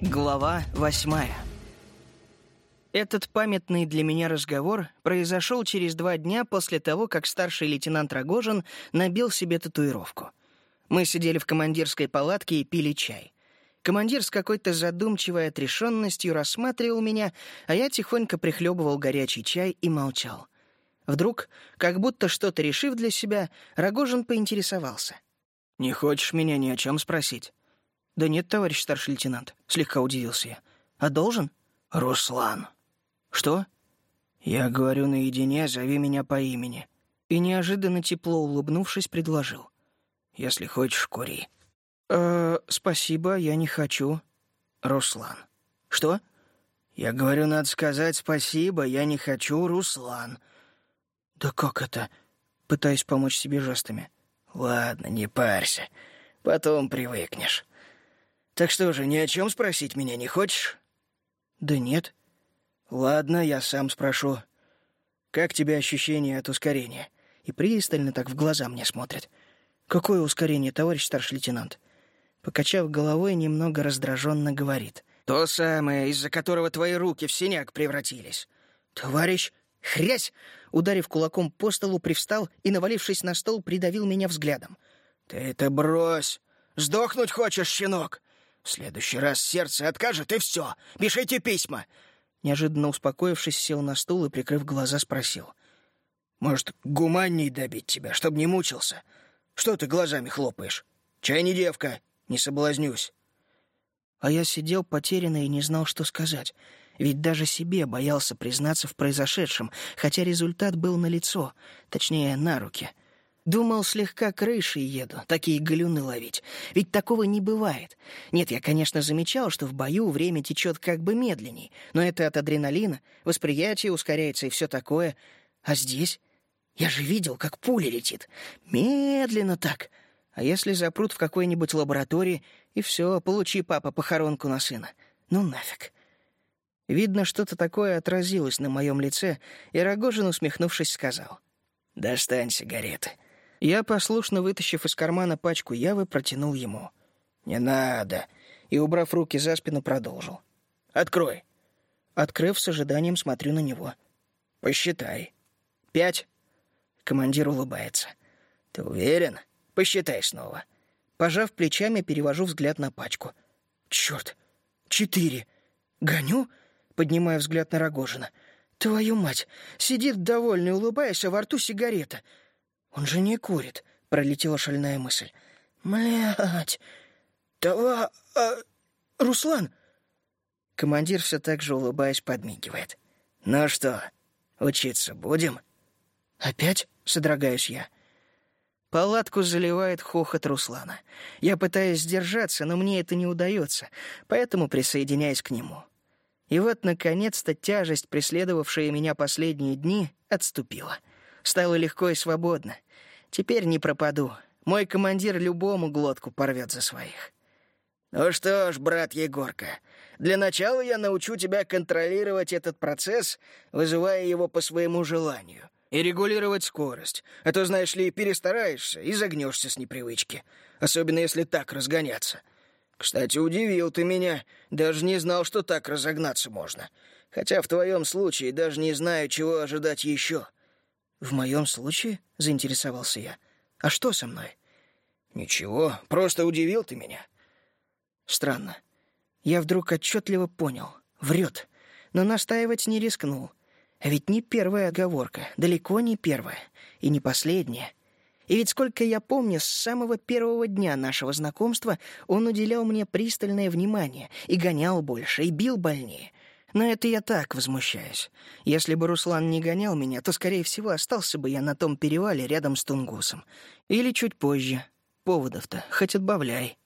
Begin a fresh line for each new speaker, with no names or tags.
Глава восьмая. Этот памятный для меня разговор произошел через два дня после того, как старший лейтенант Рогожин набил себе татуировку. Мы сидели в командирской палатке и пили чай. Командир с какой-то задумчивой отрешенностью рассматривал меня, а я тихонько прихлебывал горячий чай и молчал. Вдруг, как будто что-то решив для себя, Рогожин поинтересовался. «Не хочешь меня ни о чем спросить?» «Да нет, товарищ старший лейтенант», — слегка удивился я. «А должен?» «Руслан». «Что?» «Я говорю наедине, зови меня по имени». И неожиданно тепло улыбнувшись, предложил. «Если хочешь, кури». «Э, спасибо, я не хочу». «Руслан». «Что?» «Я говорю, надо сказать спасибо, я не хочу, Руслан». «Да как это?» Пытаюсь помочь себе жестами. «Ладно, не парься. Потом привыкнешь». Так что же, ни о чем спросить меня не хочешь? Да нет. Ладно, я сам спрошу. Как тебе ощущение от ускорения? И пристально так в глаза мне смотрит. Какое ускорение, товарищ старший лейтенант? Покачав головой, немного раздраженно говорит. То самое, из-за которого твои руки в синяк превратились. Товарищ, хрясь! Ударив кулаком по столу, привстал и, навалившись на стол, придавил меня взглядом. «Ты это брось! Сдохнуть хочешь, щенок? В следующий раз сердце откажет, и все. Пишите письма!» Неожиданно успокоившись, сел на стул и, прикрыв глаза, спросил. «Может, гуманней добить тебя, чтобы не мучился? Что ты глазами хлопаешь? Чай не девка, не соблазнюсь». А я сидел потерянно и не знал, что сказать. Ведь даже себе боялся признаться в произошедшем, хотя результат был налицо, точнее, на руки — Думал, слегка крышей еду, такие галюны ловить. Ведь такого не бывает. Нет, я, конечно, замечал, что в бою время течет как бы медленней, но это от адреналина, восприятие ускоряется и все такое. А здесь? Я же видел, как пуля летит. Медленно так. А если запрут в какой-нибудь лаборатории, и все, получи, папа, похоронку на сына. Ну нафиг. Видно, что-то такое отразилось на моем лице, и Рогожин, усмехнувшись, сказал. «Достань сигареты». Я, послушно вытащив из кармана пачку явы, протянул ему. «Не надо!» И, убрав руки за спину, продолжил. «Открой!» Открыв, с ожиданием смотрю на него. «Посчитай». «Пять». Командир улыбается. «Ты уверен? Посчитай снова». Пожав плечами, перевожу взгляд на пачку. «Чёрт! Четыре! Гоню?» Поднимая взгляд на Рогожина. «Твою мать! Сидит довольный, улыбаясь, а во рту сигарета. «Он же не курит», — пролетела шальная мысль. «Млядь! Това... А... Руслан!» Командир все так же, улыбаясь, подмигивает. «Ну что, учиться будем?» «Опять?» — содрогаюсь я. Палатку заливает хохот Руслана. Я пытаюсь сдержаться, но мне это не удается, поэтому присоединяюсь к нему. И вот, наконец-то, тяжесть, преследовавшая меня последние дни, отступила — Стало легко и свободно. Теперь не пропаду. Мой командир любому глотку порвет за своих. Ну что ж, брат Егорка, для начала я научу тебя контролировать этот процесс, вызывая его по своему желанию, и регулировать скорость, а то, знаешь ли, перестараешься и загнешься с непривычки, особенно если так разгоняться. Кстати, удивил ты меня, даже не знал, что так разогнаться можно. Хотя в твоем случае даже не знаю, чего ожидать еще. «В моем случае?» — заинтересовался я. «А что со мной?» «Ничего, просто удивил ты меня». Странно. Я вдруг отчетливо понял. Врет. Но настаивать не рискнул. А ведь не первая отговорка, далеко не первая. И не последняя. И ведь сколько я помню, с самого первого дня нашего знакомства он уделял мне пристальное внимание и гонял больше, и бил больнее. Но это я так возмущаюсь. Если бы Руслан не гонял меня, то, скорее всего, остался бы я на том перевале рядом с Тунгусом. Или чуть позже. Поводов-то хоть отбавляй.